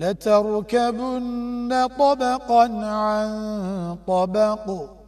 لتركبن طبقا عن طبق.